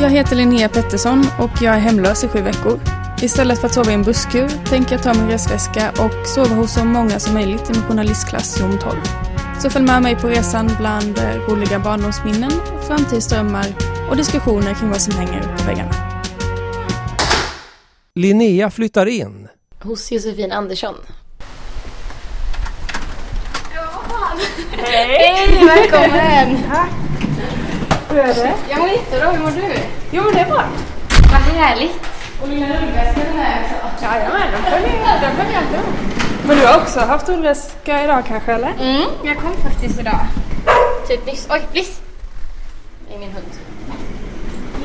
Jag heter Linnea Pettersson och jag är hemlös i sju veckor. Istället för att sova i en busskur tänker jag ta min resväska och sova hos så många som möjligt i min journalistklass rum 12. Så följ med mig på resan bland eh, roliga barndomsminnen, framtidsdrömmar och diskussioner kring vad som hänger på väggarna. Linnea flyttar in. Hos Josefin Andersson. Hej! Hej, välkommen! Hur är det? Jag mår jättebra, hur mår du? Jo men det är bra. Vad härligt! Och lilla rullväskan är med också. Jajamän, den följer, den följer alltid med. Men du har också haft rullväska idag kanske eller? Mm, jag kom faktiskt idag. Typ nyss. Oj, Bliss! Det är min hund.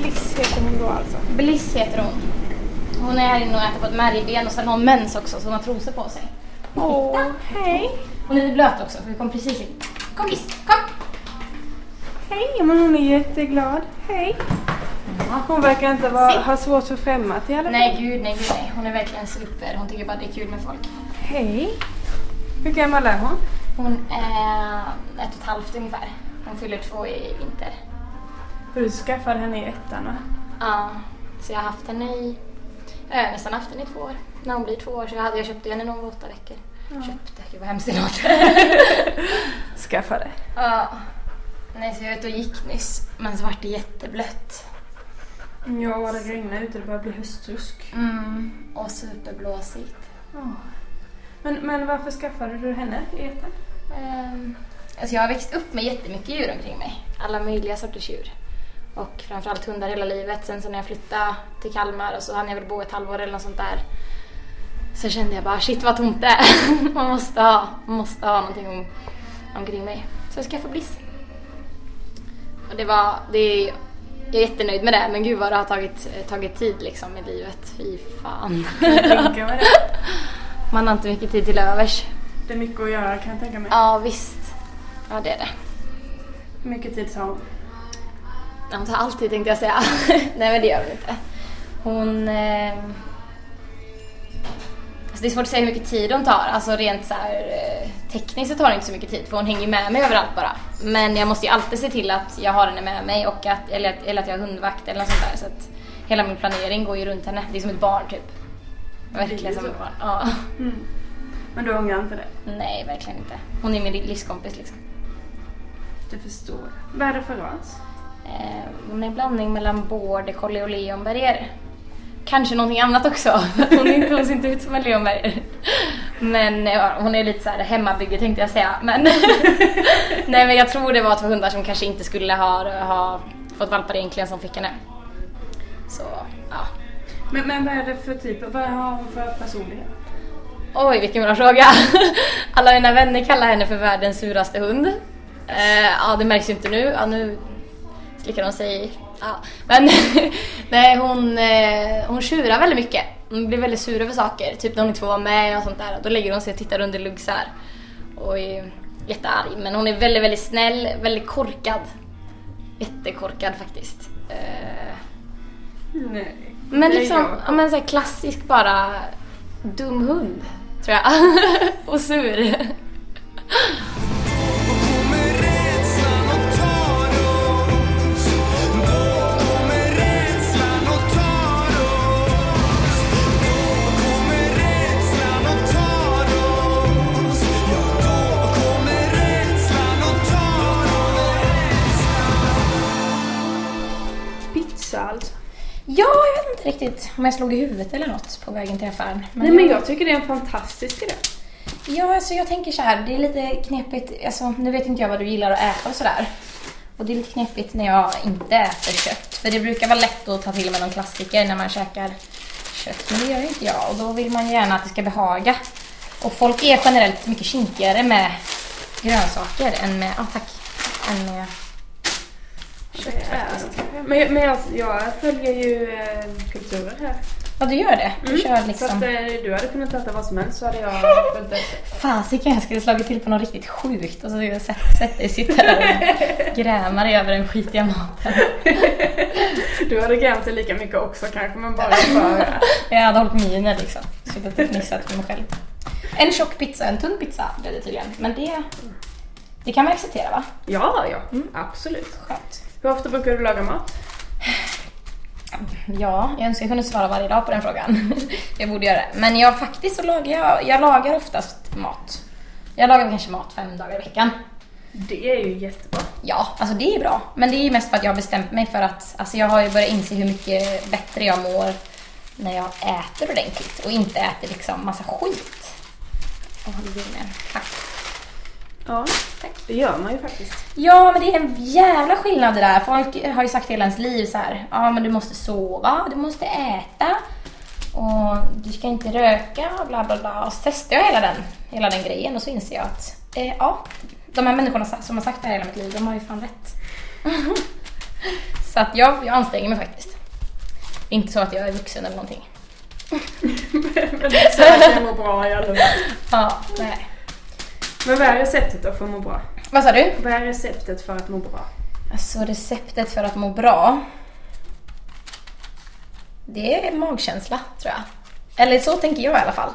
Liss heter hon då alltså. Bliss heter hon. Hon är här inne och äter på ett märgben och sen har hon mens också så hon har trosor på sig. Åh, hej. Hon är lite blöt också för vi kom precis in. Kom Bliss, kom! Hej, men hon är jätteglad. Hej. Hon verkar inte vara, ha svårt för främmat i alla fall. Nej gud, nej gud nej. Hon är verkligen super. Hon tycker bara det är kul med folk. Hej. Hur gammal är hon? Hon är ett och ett halvt ungefär. Hon fyller två i vinter. För du skaffade henne i ettan va? Ja, så jag har haft henne i, jag har nästan haft henne i två år. När hon blir två år så jag, hade, jag köpte henne när hon var åtta veckor. Köpte, gud vad hemskt det låter. Skaffade. ja. Nej, så jag var ute och gick nyss, men så vart det jätteblött. Ja, det regnar ute, det börjar bli höstrusk. Mm, och superblåsigt. Men, men varför skaffade du henne i ettan? Um, alltså jag har växt upp med jättemycket djur omkring mig. Alla möjliga sorters djur. Och framförallt hundar hela livet. Sen så när jag flyttade till Kalmar och så hann jag väl bo ett halvår eller något sånt där. Så kände jag bara shit vad tomt det är. Man måste ha, man måste ha någonting om, omkring mig. Så jag skaffade Bliss. Och det var, det är, jag är jättenöjd med det men gud vad det har tagit, tagit tid liksom i livet. Fy fan. Man har inte mycket tid till övers. Det är mycket att göra kan jag tänka mig. Ja visst. Ja det är det. Hur mycket tid tar hon? Hon tar alltid tänkte jag säga. Nej men det gör hon inte. Hon... Eh... Alltså det är svårt att säga hur mycket tid hon tar. Alltså rent så här, eh, tekniskt så tar det inte så mycket tid för hon hänger med mig överallt bara. Men jag måste ju alltid se till att jag har henne med mig och att, eller, att- eller att jag har hundvakt eller något sånt där. Så att hela min planering går ju runt henne. Det är som ett barn typ. Verkligen som ett barn. Ja. Men du ångrar inte det? Nej, verkligen inte. Hon är min livskompis liksom. Du förstår. Vad är det för ras? Eh, hon är en blandning mellan border collie och leonberger. Kanske någonting annat också. Hon, inte, hon ser inte ut som en leonberger. Men ja, hon är lite så här hemmabygge tänkte jag säga. Men, nej, men jag tror det var två hundar som kanske inte skulle ha, ha fått valpar egentligen som fick henne. Så ja. Men, men vad är det för typ? Vad har hon för personlighet? Oj, vilken bra fråga. Alla mina vänner kallar henne för världens suraste hund. Eh, ja, det märks ju inte nu. Ja, nu slickar hon sig. Ja. Men nej, hon, eh, hon tjurar väldigt mycket. Hon blir väldigt sur över saker. Typ när hon inte får vara med och sånt där. Då lägger hon sig och tittar under lugg här. Och är jättearg. Men hon är väldigt, väldigt snäll, väldigt korkad. Jättekorkad faktiskt. Eh, Nej. men liksom, ja, men så klassisk bara dum hund, tror jag. och sur. Riktigt om jag slog i huvudet eller något på vägen till affären. Nej men jag tycker det är en fantastisk idé. Ja, alltså jag tänker så här, det är lite knepigt, alltså nu vet inte jag vad du gillar att äta och sådär. Och det är lite knepigt när jag inte äter kött. För det brukar vara lätt att ta till med någon klassiker när man käkar kött. Men det gör ju inte jag och då vill man gärna att det ska behaga. Och folk är generellt mycket kinkigare med grönsaker än med, ja tack, än med faktiskt. Men, men jag, jag följer ju eh, kulturer här. Ja, du gör det? Du kör Så att liksom... eh, du hade kunnat äta vad som helst så hade jag följt efter. Fasiken, jag skulle slagit till på något riktigt sjukt och så skulle jag sett, sett dig sitta där och gräma dig över den skitiga maten. Du hade grämt dig lika mycket också kanske men bara för... Jag hade hållit miner liksom. Suttit och fnissat för mig själv. En tjock pizza, en tunn pizza blev det tydligen. Men det, det kan man acceptera va? Ja, ja. Absolut. Skönt. Hur ofta brukar du laga mat? Ja, jag önskar jag kunde svara varje dag på den frågan. jag borde göra det. Men jag faktiskt så lagar jag, jag lagar oftast mat. Jag lagar kanske mat fem dagar i veckan. Det är ju jättebra. Ja, alltså det är bra. Men det är ju mest för att jag har bestämt mig för att alltså jag har ju börjat inse hur mycket bättre jag mår när jag äter ordentligt och inte äter liksom massa skit. Åh, det blir. Tack. Ja, det gör man ju faktiskt. Ja, men det är en jävla skillnad det där. Folk har ju sagt hela ens liv så här. Ja, men du måste sova, du måste äta och du ska inte röka och bla bla bla. Och så testar jag hela den, hela den grejen och så inser jag att eh, ja, de här människorna som har sagt det här hela mitt liv, de har ju fan rätt. så att jag, jag anstränger mig faktiskt. Det är inte så att jag är vuxen eller någonting. Men det är så att jag mår bra i alla fall. Ja, nej. Men vad är receptet då för att må bra? Vad sa du? Vad är receptet för att må bra? Alltså receptet för att må bra. Det är magkänsla tror jag. Eller så tänker jag i alla fall.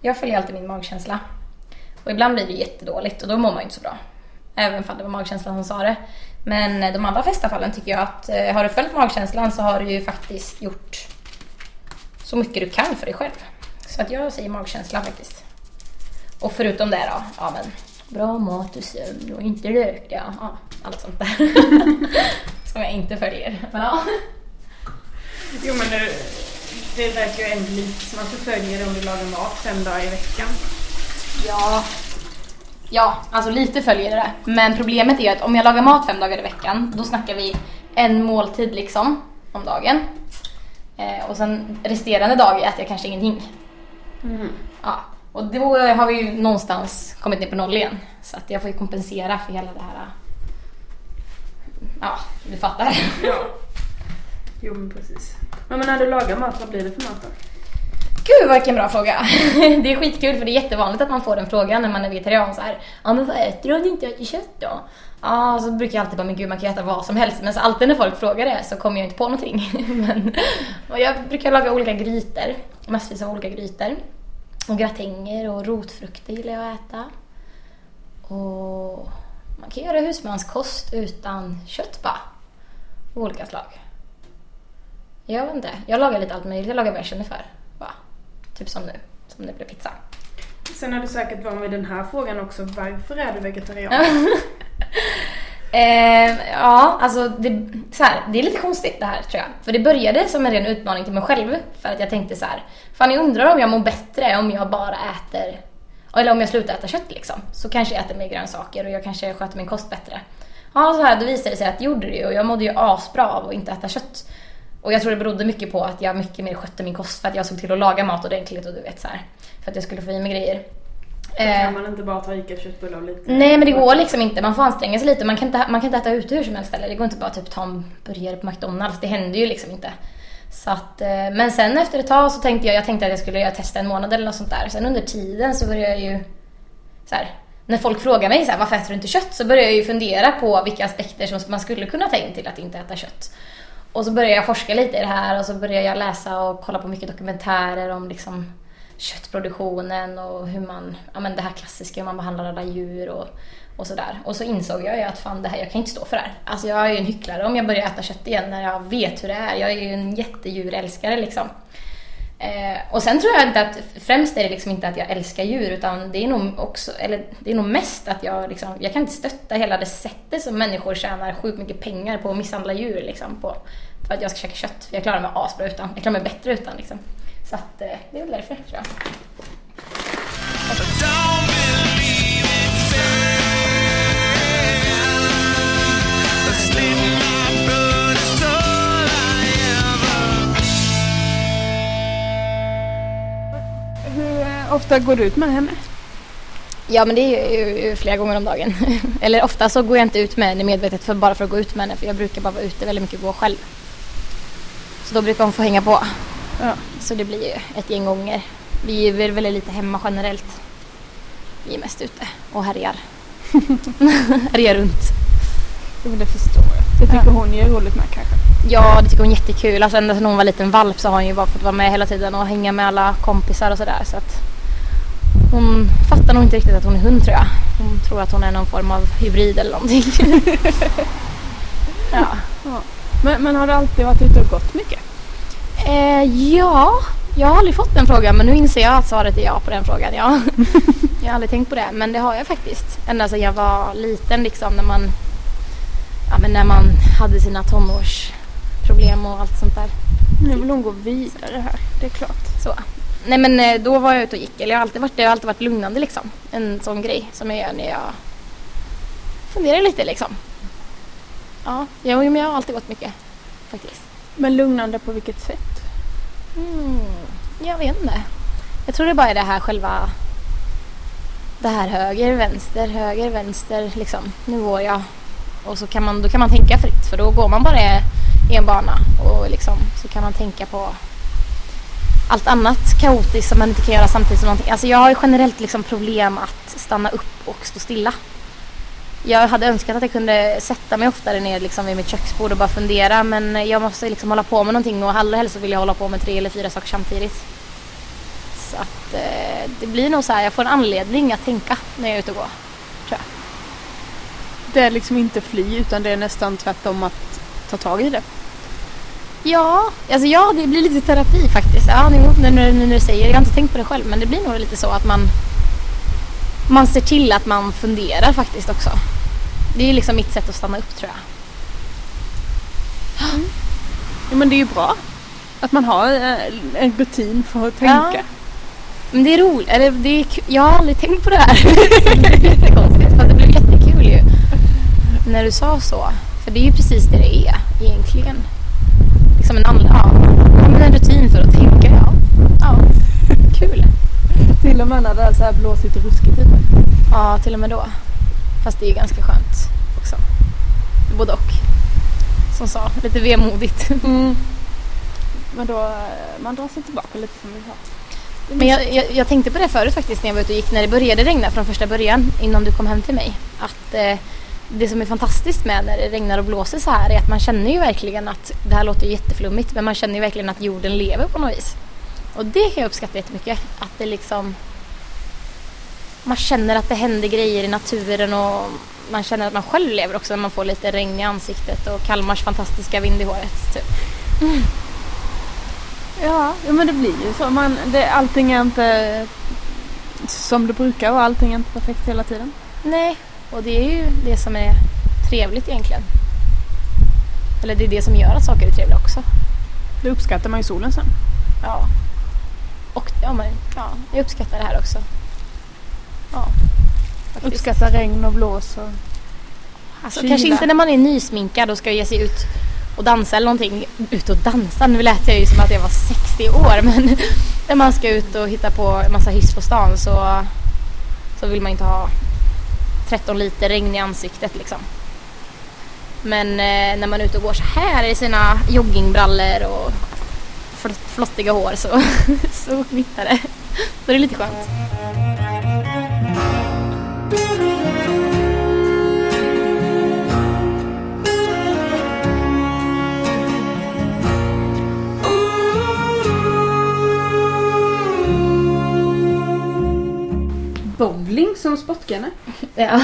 Jag följer alltid min magkänsla. Och ibland blir det jättedåligt och då mår man ju inte så bra. Även om det var magkänslan som sa det. Men de allra flesta fallen tycker jag att eh, har du följt magkänslan så har du ju faktiskt gjort så mycket du kan för dig själv. Så att jag säger magkänsla faktiskt. Och förutom det då, ja men bra mat och sömn och inte röka, ja, allt sånt där. Som jag inte följer. Men ja. Jo men det, det verkar ju ändå lite som att du följer om du lagar mat fem dagar i veckan. Ja. Ja, alltså lite följer det. Men problemet är att om jag lagar mat fem dagar i veckan, då snackar vi en måltid liksom om dagen. Eh, och sen resterande dag äter jag kanske ingenting. Mm. Ja, och då har vi ju någonstans kommit ner på noll igen. Så att jag får ju kompensera för hela det här. Ja, du fattar. Ja. Jo men precis. Men, när du lagar mat, vad blir det för mat då? Gud vilken bra fråga! Det är skitkul för det är jättevanligt att man får den frågan när man är vegetarian så här. Ja men vad äter du om du inte äter kött då? Ja, så brukar jag alltid bara, men gud man kan äta vad som helst. Men så alltid när folk frågar det så kommer jag inte på någonting. men, och jag brukar laga olika grytor, massvis av olika grytor. Och gratänger och rotfrukter gillar jag att äta. Och man kan göra husmanskost utan kött bara. Av olika slag. Jag vet inte, jag lagar lite allt möjligt. Jag lagar vad jag känner för. Bara. Typ som nu, som det blev pizza. Sen har du säkert varit med den här frågan också. Varför är du vegetarian? Eh, ja, alltså det, så här, det är lite konstigt det här tror jag. För det började som en ren utmaning till mig själv. För att jag tänkte så här, fan jag undrar om jag mår bättre om jag bara äter, eller om jag slutar äta kött liksom. Så kanske jag äter mer grönsaker och jag kanske sköter min kost bättre. Ja, så här, då visade det sig att det gjorde det ju och jag mådde ju asbra av att inte äta kött. Och jag tror det berodde mycket på att jag mycket mer skötte min kost för att jag såg till att laga mat ordentligt och du vet så här, För att jag skulle få i mig grejer. Då Eh, kan man inte bara ta Ica köttbullar och lite... Nej men det går liksom inte, man får anstränga sig lite. Man kan inte, man kan inte äta ute hur som helst heller. Det går inte bara typ ta en burgare på McDonalds. Det händer ju liksom inte. Så att, eh, men sen efter ett tag så tänkte jag, jag tänkte att jag skulle göra testa en månad eller något sånt där. Sen under tiden så började jag ju så här, när folk frågar mig så här, varför äter du inte kött? Så börjar jag ju fundera på vilka aspekter som man skulle kunna ta in till att inte äta kött. Och så började jag forska lite i det här och så började jag läsa och kolla på mycket dokumentärer om liksom köttproduktionen och hur man, ja men det här klassiska, hur man behandlar alla djur och, och sådär. Och så insåg jag ju att fan det här, jag kan inte stå för det här. Alltså jag är ju en hycklare om jag börjar äta kött igen när jag vet hur det är. Jag är ju en jättedjurälskare liksom. Eh, och sen tror jag inte att, främst är det liksom inte att jag älskar djur utan det är nog också, eller det är nog mest att jag liksom, jag kan inte stötta hela det sättet som människor tjänar sjukt mycket pengar på att misshandla djur liksom på. För att jag ska käka kött, för jag klarar mig asbra utan, jag klarar mig bättre utan liksom. Så att eh, det är väl därför tror jag. Hur eh, ofta går du ut med henne? Ja men det är ju, ju flera gånger om dagen. Eller ofta så går jag inte ut med henne medvetet för bara för att gå ut med henne för jag brukar bara vara ute väldigt mycket och gå själv. Så då brukar hon få hänga på. Ja. Så det blir ju ett gäng gånger. Vi är väl väldigt lite hemma generellt. Vi är mest ute och härjar. härjar runt. Jo, det förstår jag. Det tycker hon ju är roligt med kanske. Ja, det tycker hon är jättekul. Alltså ända sedan hon var liten valp så har hon ju bara fått vara med hela tiden och hänga med alla kompisar och sådär. Så att hon fattar nog inte riktigt att hon är hund tror jag. Hon tror att hon är någon form av hybrid eller någonting. ja. Men, men har du alltid varit ute och gått mycket? Eh, ja, jag har aldrig fått den frågan men nu inser jag att svaret är ja på den frågan. Ja. jag har aldrig tänkt på det men det har jag faktiskt. Ända sedan jag var liten liksom när man, ja, men när man hade sina tonårsproblem och allt sånt där. Nu vill hon gå vidare här, det är klart. Så. Nej men eh, då var jag ute och gick. Eller jag har alltid varit, det har alltid varit lugnande liksom. En sån grej som jag gör när jag funderar lite liksom. Ja, jag, men jag har alltid gått mycket faktiskt. Men lugnande på vilket sätt? Mm, jag vet inte. Jag tror det bara är det här själva... Det här höger, vänster, höger, vänster liksom. Nu går jag. Och så kan man, då kan man tänka fritt för då går man bara i en bana och liksom så kan man tänka på allt annat kaotiskt som man inte kan göra samtidigt som någonting. Alltså jag har ju generellt liksom problem att stanna upp och stå stilla. Jag hade önskat att jag kunde sätta mig oftare ner liksom vid mitt köksbord och bara fundera men jag måste liksom hålla på med någonting och allra helst vill jag hålla på med tre eller fyra saker samtidigt. Så att eh, det blir nog så här, jag får en anledning att tänka när jag är ute och går. Tror jag. Det är liksom inte fly utan det är nästan tvärtom att ta tag i det. Ja, alltså ja det blir lite terapi faktiskt. Ja, nu när du säger det. Jag har inte tänkt på det själv men det blir nog lite så att man man ser till att man funderar faktiskt också. Det är liksom mitt sätt att stanna upp tror jag. Ja, men det är ju bra att man har eh, en rutin för att tänka. Ja. Men det är roligt. Eller det är jag har aldrig tänkt på det här. det är jättekonstigt. Fast det blev jättekul ju. När du sa så. För det är ju precis det det är egentligen. Liksom en, ja, men en rutin för att tänka. Ja. ja. Kul. Till och med när det är så här blåsigt och ruskigt ute. Ja, till och med då. Fast det är ju ganska skönt också. Både och. Som sa, lite vemodigt. Mm. Men då, eh, man drar sig tillbaka lite som vi sa. Men jag, jag, jag tänkte på det förut faktiskt när jag var ute och gick, när det började regna från första början innan du kom hem till mig. Att eh, det som är fantastiskt med när det regnar och blåser så här är att man känner ju verkligen att, det här låter jätteflummigt, men man känner ju verkligen att jorden lever på något vis. Och det kan jag uppskatta jättemycket. Att det liksom, man känner att det händer grejer i naturen och man känner att man själv lever också när man får lite regn i ansiktet och Kalmars fantastiska vind i håret. Typ. Ja, ja, men det blir ju så. Man, det, allting är inte som det brukar vara. Allting är inte perfekt hela tiden. Nej, och det är ju det som är trevligt egentligen. Eller det är det som gör att saker är trevliga också. Det uppskattar man ju solen sen. Ja. Och ja, men, ja, jag uppskattar det här också. Ja. faktiskt. Uppskattar regn och blås och... Alltså, kyla. kanske inte när man är nysminkad och ska ge sig ut och dansa eller någonting. Ut och dansa, nu lät jag ju som att jag var 60 år men när man ska ut och hitta på en massa hyss på stan så, så vill man inte ha 13 liter regn i ansiktet liksom. Men eh, när man är ute och går så här i sina joggingbrallor och flottiga hår så, så kvittar det. Så det är lite skönt. Bowling som sportgren. Ja.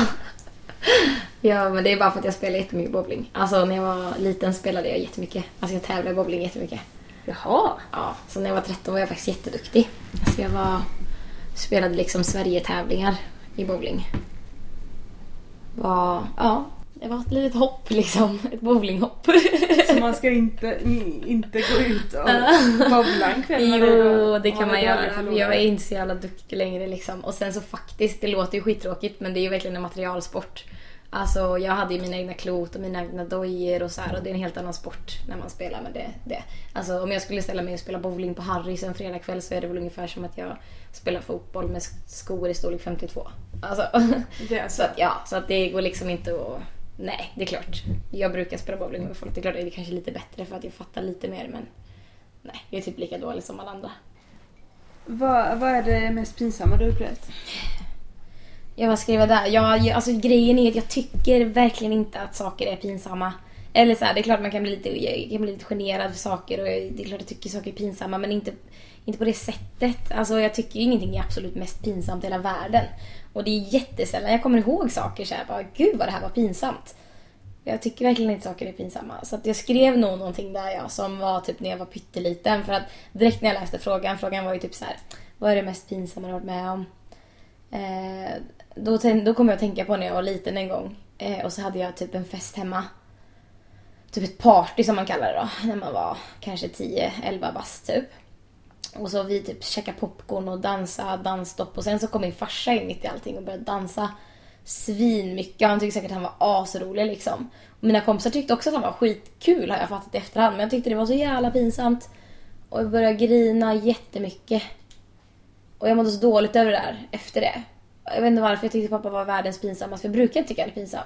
ja, men det är bara för att jag spelar jättemycket bowling. Alltså när jag var liten spelade jag jättemycket. Alltså jag tävlade i bowling jättemycket. Jaha. Ja, så när jag var 13 var jag faktiskt jätteduktig. Alltså jag var, spelade liksom Sverige-tävlingar i bowling. Var, ja, det var ett litet hopp liksom. Ett bowlinghopp. Så man ska inte, inte gå ut och bowla en kväll Jo, det kan man göra. Jag är inte så jävla duktig längre liksom. Och sen så faktiskt, det låter ju skittråkigt men det är ju verkligen en materialsport. Alltså jag hade ju mina egna klot och mina egna dojor och så här och det är en helt annan sport när man spelar med det. det. Alltså om jag skulle ställa mig och spela bowling på Harrys en fredagkväll så är det väl ungefär som att jag spelar fotboll med skor i storlek 52. Alltså, så så. att, ja, så att det går liksom inte att... Nej, det är klart. Jag brukar spela bowling med folk. Det är klart att det är kanske lite bättre för att jag fattar lite mer men nej, jag är typ lika dålig som alla andra. Vad, vad är det mest pinsamma du upplevt? Ja, vad skrev jag där? Jag, alltså grejen är att jag tycker verkligen inte att saker är pinsamma. Eller så här, det är klart man kan bli lite, kan bli lite generad för saker och det är klart jag tycker saker är pinsamma men inte, inte på det sättet. Alltså jag tycker ju ingenting är absolut mest pinsamt i hela världen. Och det är jättesällan jag kommer ihåg saker så här, bara gud vad det här var pinsamt. Jag tycker verkligen inte saker är pinsamma. Så att jag skrev nog någonting där ja, som var typ när jag var pytteliten. För att direkt när jag läste frågan, frågan var ju typ så här. Vad är det mest pinsamma du har varit med om? Eh, då, då kom jag att tänka på när jag var liten en gång. Eh, och så hade jag typ en fest hemma. Typ ett party som man kallar det då. När man var kanske 10-11 bast typ. Och så vi typ käkade popcorn och dansa dansstopp. Och sen så kom min farsa in mitt i allting och började dansa svinmycket. Han tyckte säkert att han var asrolig liksom. Och mina kompisar tyckte också att han var skitkul har jag fattat i efterhand. Men jag tyckte det var så jävla pinsamt. Och jag började grina jättemycket. Och jag mådde så dåligt över det där efter det. Jag vet inte varför jag tyckte pappa var världens pinsammaste. För jag brukar inte tycka han är pinsam.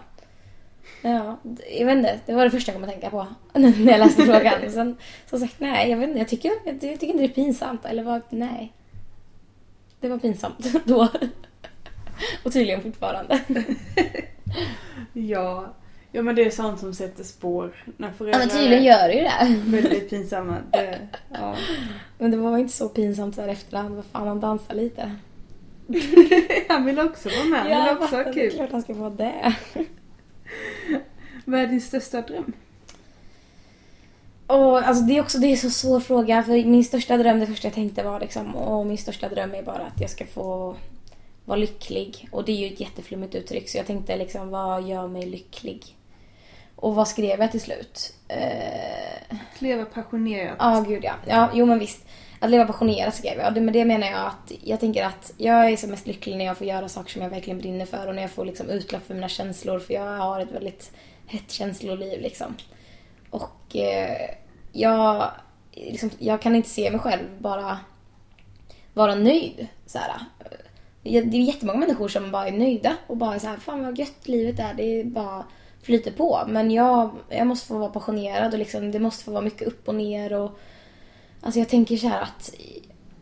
Ja, jag vet inte. Det var det första jag kom att tänka på när jag läste frågan. Och Sen som sagt, nej, jag vet inte. Jag tycker, jag tycker inte det är pinsamt. Eller vad, nej. Det var pinsamt då. Och tydligen fortfarande. Ja. ja, men det är sånt som sätter spår. När Ja, föräldrar men tydligen gör det ju det. väldigt pinsamma. Det, ja. Men det var inte så pinsamt så här efterhand. Vad fan, han dansar lite. Han vill också vara med. Han jag vill också ha Det är kul. klart han ska få det. Vad är din största dröm? Och, alltså, det, är också, det är så svår fråga. För min största dröm, det första jag tänkte var liksom, och min största dröm är bara att jag ska få vara lycklig. Och det är ju ett jätteflummigt uttryck. Så jag tänkte liksom, vad gör mig lycklig? Och vad skrev jag till slut? Eh, Leva passionerat. Ja, gud ja. Ja, jo men visst. Att leva passionerat skrev jag. Med det menar jag att jag tänker att jag är som mest lycklig när jag får göra saker som jag verkligen brinner för och när jag får liksom utlopp för mina känslor för jag har ett väldigt hett känsloliv liksom. Och eh, jag, liksom, jag kan inte se mig själv bara vara nöjd. Så här. Det är jättemånga människor som bara är nöjda och bara såhär, så här, fan vad gött livet är. Det är bara flyter på. Men jag, jag måste få vara passionerad och liksom, det måste få vara mycket upp och ner och Alltså jag tänker så här att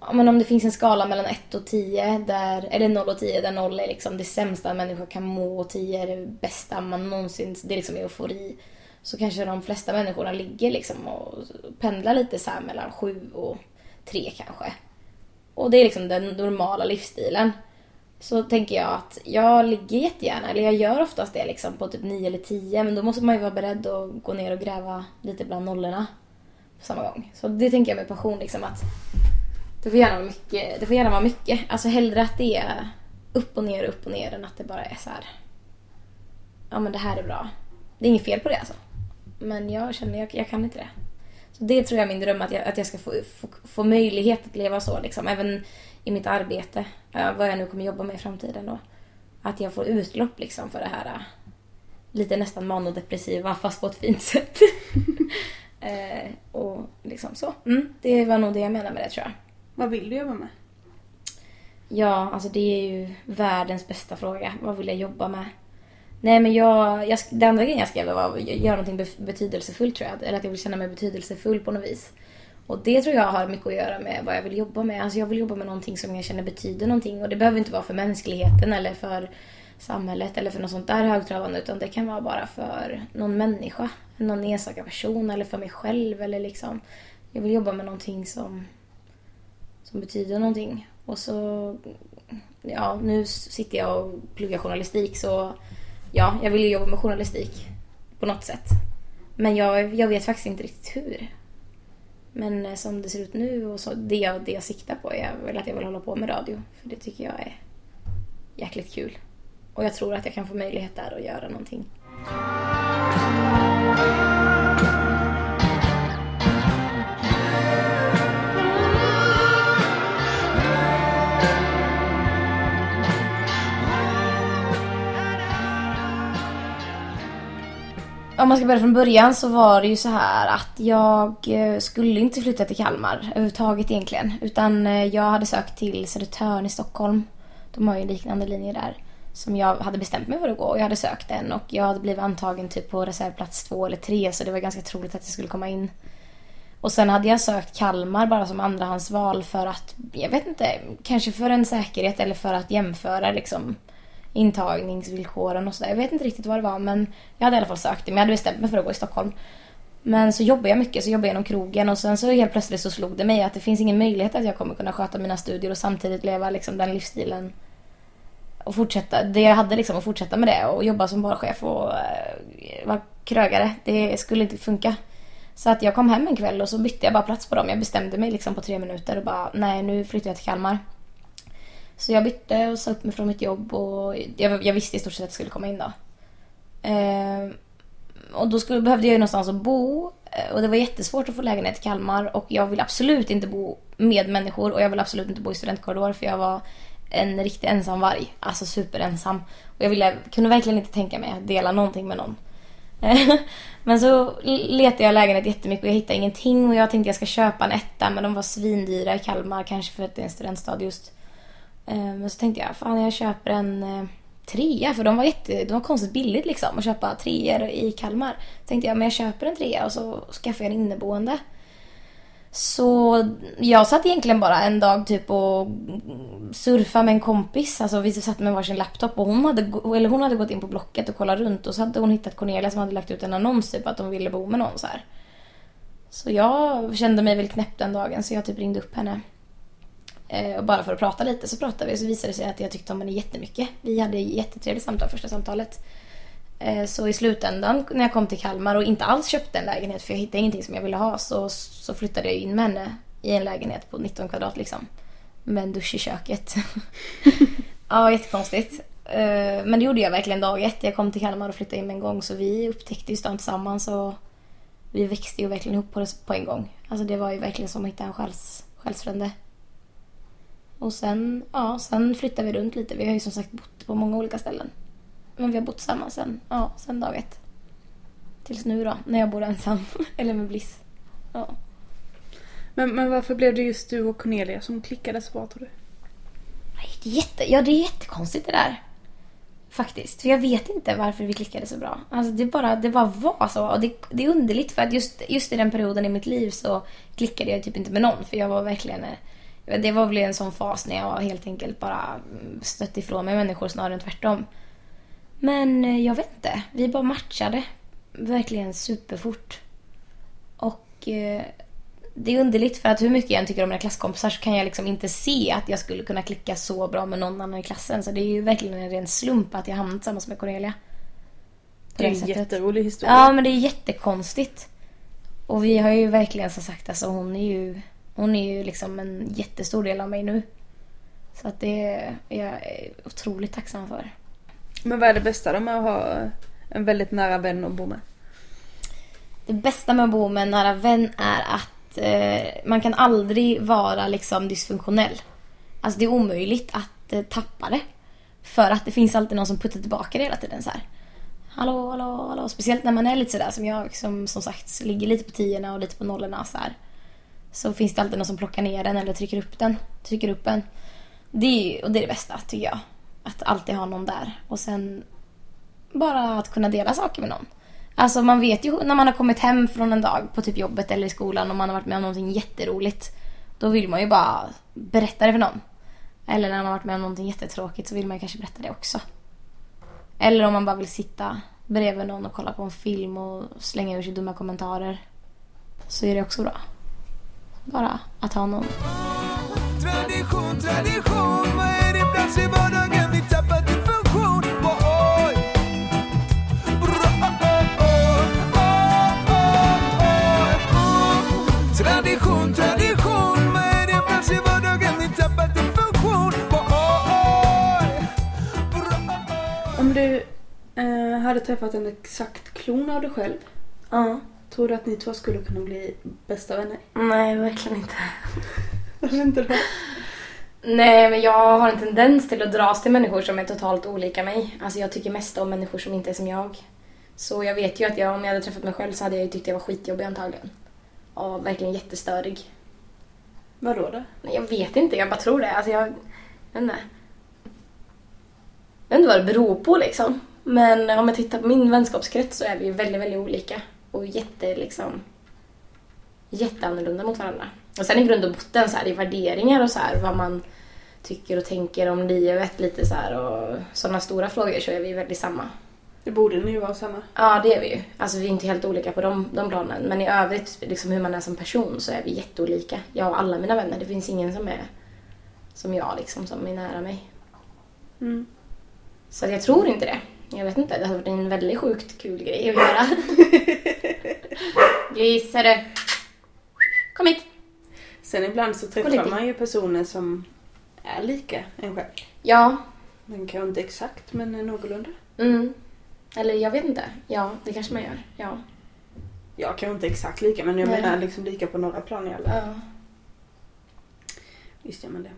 ja, men om det finns en skala mellan 1 och 10, där, eller 0 och 10, där 0 är liksom det sämsta en människa kan må och 10 är det bästa man någonsin, det är liksom eufori. Så kanske de flesta människorna ligger liksom och pendlar lite så här mellan 7 och 3 kanske. Och det är liksom den normala livsstilen. Så tänker jag att jag ligger jättegärna, eller jag gör oftast det liksom på typ 9 eller 10, men då måste man ju vara beredd att gå ner och gräva lite bland nollorna på samma gång. Så det tänker jag med passion liksom att det får gärna vara mycket. Det får gärna vara mycket. Alltså hellre att det är upp och ner, upp och ner än att det bara är så här. Ja men det här är bra. Det är inget fel på det alltså. Men jag känner jag, jag kan inte det. Så det tror jag är min dröm att jag, att jag ska få, få, få möjlighet att leva så liksom. Även i mitt arbete. Vad jag nu kommer jobba med i framtiden då. Att jag får utlopp liksom för det här lite nästan manodepressiva fast på ett fint sätt. eh, och liksom så. Mm, det var nog det jag menar med det tror jag. Vad vill du jobba med? Ja, alltså det är ju världens bästa fråga. Vad vill jag jobba med? Nej men jag, jag det andra grejen jag skrev var att göra någonting be- betydelsefullt tror jag. Eller att jag vill känna mig betydelsefull på något vis. Och det tror jag har mycket att göra med vad jag vill jobba med. Alltså jag vill jobba med någonting som jag känner betyder någonting. Och det behöver inte vara för mänskligheten eller för samhället eller för något sånt där högtravande. Utan det kan vara bara för någon människa. Någon enstaka person eller för mig själv. Eller liksom. Jag vill jobba med någonting som, som betyder någonting. Och så, ja nu sitter jag och pluggar journalistik så ja, jag vill ju jobba med journalistik på något sätt. Men jag, jag vet faktiskt inte riktigt hur. Men eh, som det ser ut nu och så, det, jag, det jag siktar på är väl att jag vill hålla på med radio. För det tycker jag är jäkligt kul. Och jag tror att jag kan få möjlighet där att göra någonting. Om man ska börja från början så var det ju så här att jag eh, skulle inte flytta till Kalmar överhuvudtaget egentligen. Utan eh, jag hade sökt till Södertörn i Stockholm. De har ju en liknande linje där. Som jag hade bestämt mig för att gå och jag hade sökt den och jag hade blivit antagen typ på reservplats två eller tre så det var ganska troligt att jag skulle komma in. Och sen hade jag sökt Kalmar bara som andrahandsval för att, jag vet inte, kanske för en säkerhet eller för att jämföra liksom intagningsvillkoren och sådär. Jag vet inte riktigt vad det var men jag hade i alla fall sökt det. Men jag hade bestämt mig för att gå i Stockholm. Men så jobbade jag mycket, så jobbade jag inom krogen och sen så helt plötsligt så slog det mig att det finns ingen möjlighet att jag kommer kunna sköta mina studier och samtidigt leva liksom den livsstilen. Och fortsätta, det jag hade liksom att fortsätta med det och jobba som barchef och eh, vara krögare. Det skulle inte funka. Så att jag kom hem en kväll och så bytte jag bara plats på dem. Jag bestämde mig liksom på tre minuter och bara nej nu flyttar jag till Kalmar. Så jag bytte och sa upp mig från mitt jobb och jag, jag visste i stort sett att jag skulle komma in då. Eh, och då skulle, behövde jag ju någonstans att bo eh, och det var jättesvårt att få lägenhet i Kalmar och jag vill absolut inte bo med människor och jag vill absolut inte bo i studentkorridor för jag var en riktig ensamvarg. Alltså superensam. Och jag ville, kunde verkligen inte tänka mig att dela någonting med någon. men så letade jag lägenhet jättemycket och jag hittade ingenting och jag tänkte jag ska köpa en etta men de var svindyra i Kalmar kanske för att det är en studentstad just. Eh, men så tänkte jag, fan jag köper en eh, trea för de var, jätte, de var konstigt billigt liksom att köpa treor i Kalmar. Så tänkte jag, men jag köper en trea och så skaffar jag en inneboende. Så jag satt egentligen bara en dag typ och surfa med en kompis. Alltså vi satt med varsin laptop och hon hade, eller hon hade gått in på Blocket och kollat runt och så hade hon hittat Cornelia som hade lagt ut en annons typ att de ville bo med någon så här. Så jag kände mig väl knäpp den dagen så jag typ ringde upp henne. Eh, och bara för att prata lite så pratade vi och så visade det sig att jag tyckte om henne jättemycket. Vi hade jättetrevligt samtal första samtalet. Eh, så i slutändan när jag kom till Kalmar och inte alls köpte en lägenhet för jag hittade ingenting som jag ville ha så, så flyttade jag in med henne i en lägenhet på 19 kvadrat liksom. Med en dusch i köket. ja, jättekonstigt. Eh, men det gjorde jag verkligen dag ett. Jag kom till Kalmar och flyttade in med en gång så vi upptäckte ju stan tillsammans och vi växte ju verkligen ihop på, det, på en gång. Alltså det var ju verkligen som att hitta en själs, själsfrände. Och sen, ja, sen flyttade vi runt lite. Vi har ju som sagt bott på många olika ställen. Men vi har bott tillsammans sen, ja, sen dag ett. Tills nu då, när jag bor ensam. Eller med Bliss. Ja. Men, men varför blev det just du och Cornelia som klickade så bra tror du? Nej, det är jätte, ja, det är jättekonstigt det där. Faktiskt. För jag vet inte varför vi klickade så bra. Alltså det bara, det bara var så. Och det, det är underligt för att just, just i den perioden i mitt liv så klickade jag typ inte med någon. För jag var verkligen... eh, Det var väl en sån fas när jag helt enkelt bara mm, stött ifrån mig människor snarare än tvärtom. Men eh, jag vet inte. Vi bara matchade. Verkligen superfort. Och eh, det är underligt för att hur mycket jag än tycker om mina klasskompisar så kan jag liksom inte se att jag skulle kunna klicka så bra med någon annan i klassen. Så det är ju verkligen en ren slump att jag hamnat tillsammans med Cornelia. På Det är en sättet. jätterolig historia. Ja, men det är jättekonstigt. Och vi har ju verkligen som sagt, alltså hon är ju, hon är ju liksom en jättestor del av mig nu. Så att det är jag är otroligt tacksam för. Men vad är det bästa då med att ha en väldigt nära vän att bo med? Det bästa med att bo med en nära vän är att eh, man kan aldrig vara liksom dysfunktionell. Alltså det är omöjligt att eh, tappa det. För att det finns alltid någon som puttar tillbaka det hela tiden så här. Hallå, hallå, hallå. Speciellt när man är lite sådär som jag som, som sagt ligger lite på tiorna och lite på nollorna så här. Så finns det alltid någon som plockar ner den eller trycker upp den. Trycker upp en. Det är, och det är det bästa tycker jag. Att alltid ha någon där. Och sen bara att kunna dela saker med någon. Alltså man vet ju när man har kommit hem från en dag på typ jobbet eller i skolan och man har varit med om någonting jätteroligt. Då vill man ju bara berätta det för någon. Eller när man har varit med om någonting jättetråkigt så vill man ju kanske berätta det också. Eller om man bara vill sitta bredvid någon och kolla på en film och slänga ur sig dumma kommentarer. Så är det också bra. Bara att ha någon. Tradition, tradition, vad är din plats i vardagen? Vi tappar din funktion. Oj. Bra. Tradition, tradition, vad är din plats i vardagen? Vi tappar din funktion. Oj. Bra. Om du eh, hade träffat en exakt klon av dig själv, Ja. tror du att ni två skulle kunna bli bästa vänner? Nej, verkligen inte. Varför inte då? Nej, men jag har en tendens till att dras till människor som är totalt olika mig. Alltså jag tycker mest om människor som inte är som jag. Så jag vet ju att jag, om jag hade träffat mig själv så hade jag ju tyckt jag var skitjobbig antagligen. Och verkligen jättestörig. Vadå då? Nej, jag vet inte, jag bara tror det. Alltså jag, jag vet inte. Jag vet inte vad det beror på liksom. Men om jag tittar på min vänskapskrets så är vi ju väldigt, väldigt olika. Och jätte liksom jätteannorlunda mot varandra. Och sen i grund och botten så här, i värderingar och så här, vad man tycker och tänker om livet lite så här och sådana stora frågor så är vi väldigt samma. Det borde ni ju vara samma. Ja, det är vi ju. Alltså vi är inte helt olika på de, de planen. Men i övrigt, liksom hur man är som person så är vi jätteolika. Jag och alla mina vänner. Det finns ingen som är som jag liksom, som är nära mig. Mm. Så jag tror inte det. Jag vet inte, det hade varit en väldigt sjukt kul grej att göra. Bliss, hörru. Kom hit. Sen ibland så träffar lite. man ju personer som är lika en själv. Ja. Men kanske inte exakt, men någorlunda. Mm. Eller jag vet inte. Ja, det kanske man gör. Ja. Ja, kanske inte exakt lika, men jag Nej. menar liksom lika på några plan i alla fall. ja. Visst gör man det.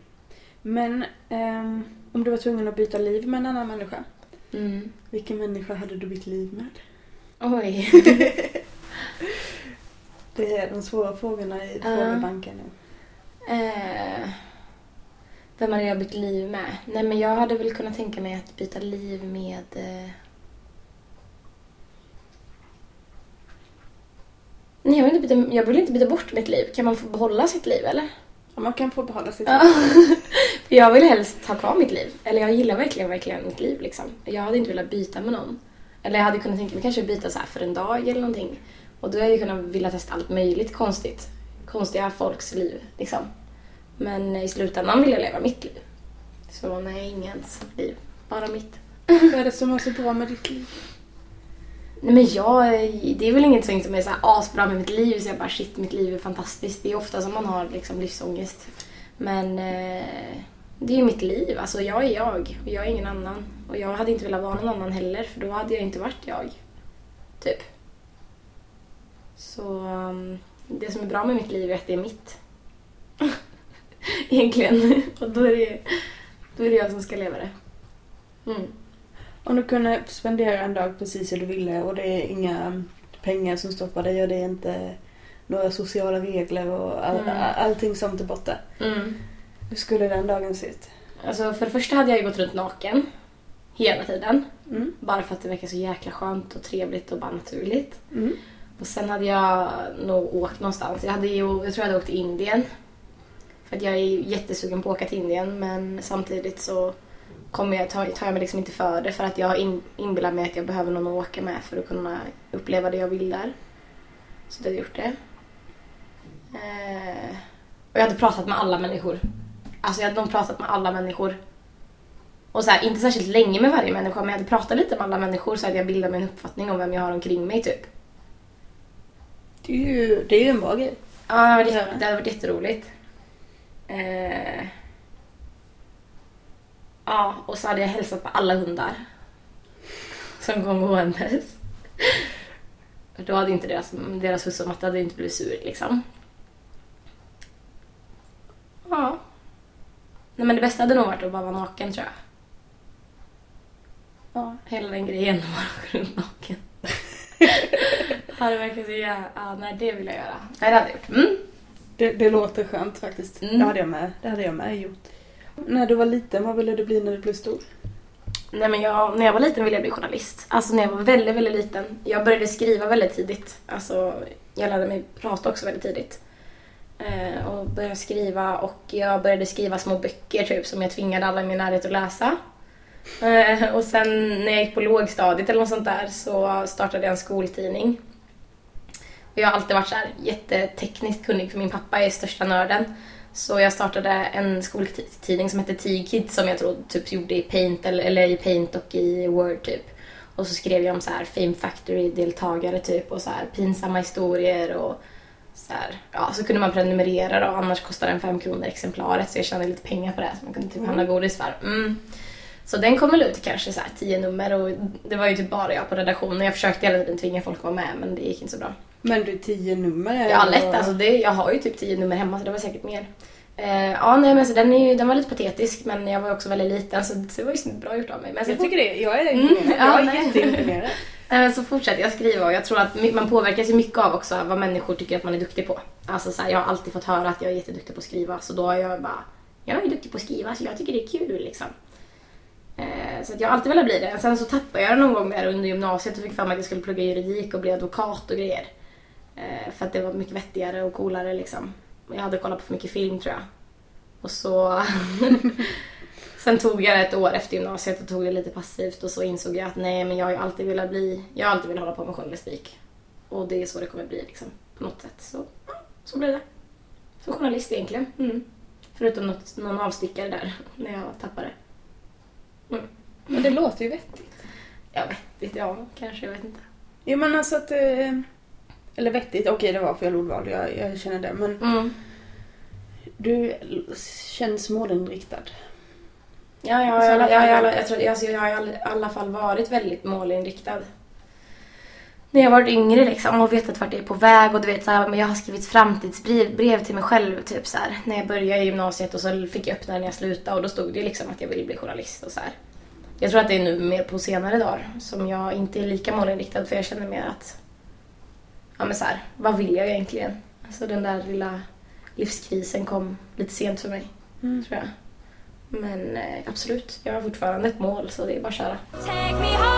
Men ehm, om du var tvungen att byta liv med en annan människa, Mm. vilken människa hade du bytt liv med? Oj. Det är de svåra frågorna i Ja. frågebanken nu. Eh, vem hade jag bytt liv med? Nej, men jag hade väl kunnat tänka mig att byta liv med... Eh... Nej, jag vill, inte byta, jag vill inte byta bort mitt liv. Kan man få behålla sitt liv, eller? Ja, man kan få behålla sitt liv. För jag vill helst ha kvar mitt liv. Eller jag gillar verkligen, verkligen mitt liv liksom. Jag hade inte velat byta med någon. Eller jag hade kunnat tänka mig kanske byta så här för en dag eller någonting. Och då hade jag kunnat vilja testa allt möjligt konstigt. Konstiga folks liv liksom. Men i slutändan vill jag leva mitt liv. Så nej, ingens liv. Bara mitt. Vad är det som är så bra med ditt liv? Nej men jag, det är väl ingenting som är så här asbra med mitt liv så jag bara shit mitt liv är fantastiskt. Det är ofta som man har liksom livsångest. Men eh, det är ju mitt liv, alltså jag är jag och jag är ingen annan. Och jag hade inte velat vara någon annan heller för då hade jag inte varit jag. Typ. Så um, det som är bra med mitt liv är att det är mitt. Egentligen. Och då är, det, då är det jag som ska leva det. Mm. Om du kunde spendera en dag precis hur du ville och det är inga pengar som stoppar dig och det är inte några sociala regler och all, Mm. allting sånt är borta. Mm. Hur skulle den dagen se ut? Alltså för det första hade jag ju gått runt naken hela tiden. Mm. Bara för att det verkar så jäkla skönt och trevligt och bara naturligt. Mm. Och sen hade jag nog åkt någonstans. Jag, hade ju, jag tror jag hade åkt till Indien. För att jag är jättesugen på att åka till Indien men samtidigt så kommer jag, tar, tar jag mig liksom inte för det för att jag in, inbillar mig att jag behöver någon att åka med för att kunna uppleva det jag vill där. Så det hade jag gjort det. Eh, och jag hade pratat med alla människor. Alltså jag hade nog pratat med alla människor. Och så här, inte särskilt länge med varje människa men jag hade pratat lite med alla människor så att jag bildade mig en uppfattning om vem jag har omkring mig typ. Det är ju, det är ju en bra grej. Ja, det det hade varit jätteroligt. Eh, ja, och så hade jag hälsat på alla hundar. Som kom gåendes. Då hade inte deras, deras husse och matte hade inte blivit sur liksom. Ja. Nej men det bästa hade nog varit att bara vara naken tror jag. Ja. Hela den grejen, bara gå runt naken. Ja, det verkar så jävla... Ja, nej det vill jag göra. Nej, det hade jag gjort. Mm. Det, det låter skönt faktiskt. Mm. Det, hade jag med. det hade jag med gjort. När du var liten, vad ville du bli när du blev stor? Nej men jag, när jag var liten ville jag bli journalist. Alltså när jag var väldigt, väldigt liten. Jag började skriva väldigt tidigt. Alltså jag lärde mig prata också väldigt tidigt. Eh, och började skriva och jag började skriva små böcker typ som jag tvingade alla i min närhet att läsa. Eh, och sen när jag gick på lågstadiet eller något sånt där så startade jag en skoltidning. Jag har alltid varit så här jättetekniskt kunnig för min pappa är största nörden. Så jag startade en skoltidning som hette T-Kids som jag tror typ gjorde i Paint eller, eller i Paint och i Word typ. Och så skrev jag om så här Fame Factory-deltagare typ och så här pinsamma historier och så här, ja så kunde man prenumerera då annars kostade den fem kronor exemplaret så jag tjänade lite pengar på det så man kunde typ handla godis för. Mm. Så den kom väl ut kanske så tio nummer och det var ju typ bara jag på redaktionen. Jag försökte hela tiden tvinga folk att vara med men det gick inte så bra. Men du, tio nummer är Ja, lätt. Alltså det, jag har ju typ tio nummer hemma så det var säkert mer. Eh, ja, nej men så den, är ju, den var lite patetisk men jag var också väldigt liten så det var ju bra gjort av mig. Men så Jag tycker det. Jag är Mm, imponerad. ja, jag är jätteimponerad. Nej, men så fortsätter jag skriva och jag tror att man påverkas ju mycket av också vad människor tycker att man är duktig på. Alltså så här, jag har alltid fått höra att jag är jätteduktig på att skriva så då har jag bara, jag är duktig på att skriva så jag tycker det är kul liksom. Eh, så att jag har alltid velat bli det. Sen så tappade jag det någon gång där under gymnasiet och fick för mig att jag skulle plugga juridik och bli advokat och grejer. Eh, för att det var mycket vettigare och coolare liksom. Jag hade kollat på för mycket film tror jag. Och så... Sen tog jag det ett år efter gymnasiet och tog det lite passivt och så insåg jag att nej men jag har ju alltid velat bli, jag har alltid velat hålla på med journalistik. Och det är så det kommer bli liksom, på något sätt. Så, så blev det. Som journalist egentligen. Mm. Förutom något, någon avstickare där, när jag tappade. Men det låter ju vettigt. Ja, vettigt. Ja, kanske. Jag vet inte. Jo men alltså att... eh, Eller vettigt, okej det var fel ordval, jag, jag känner det. Men Mm. du känns målinriktad. Ja, jag, alla- jag, har i alla- jag, tror, alltså, jag har i alla fall varit väldigt målinriktad. När jag varit yngre liksom och vetat vart jag är på väg och du vet så här, men jag har skrivit framtidsbrev brev till mig själv typ så här, när jag började i gymnasiet och så fick jag öppna när jag slutade och då stod det liksom att jag ville bli journalist och så här. Jag tror att det är nu mer på senare dagar som jag inte är lika målinriktad för jag känner mer att ja men så här, vad vill jag egentligen? Alltså den där lilla livskrisen kom lite sent för mig, tror jag. Men eh, absolut, jag har fortfarande ett mål så det är bara att köra. Take me home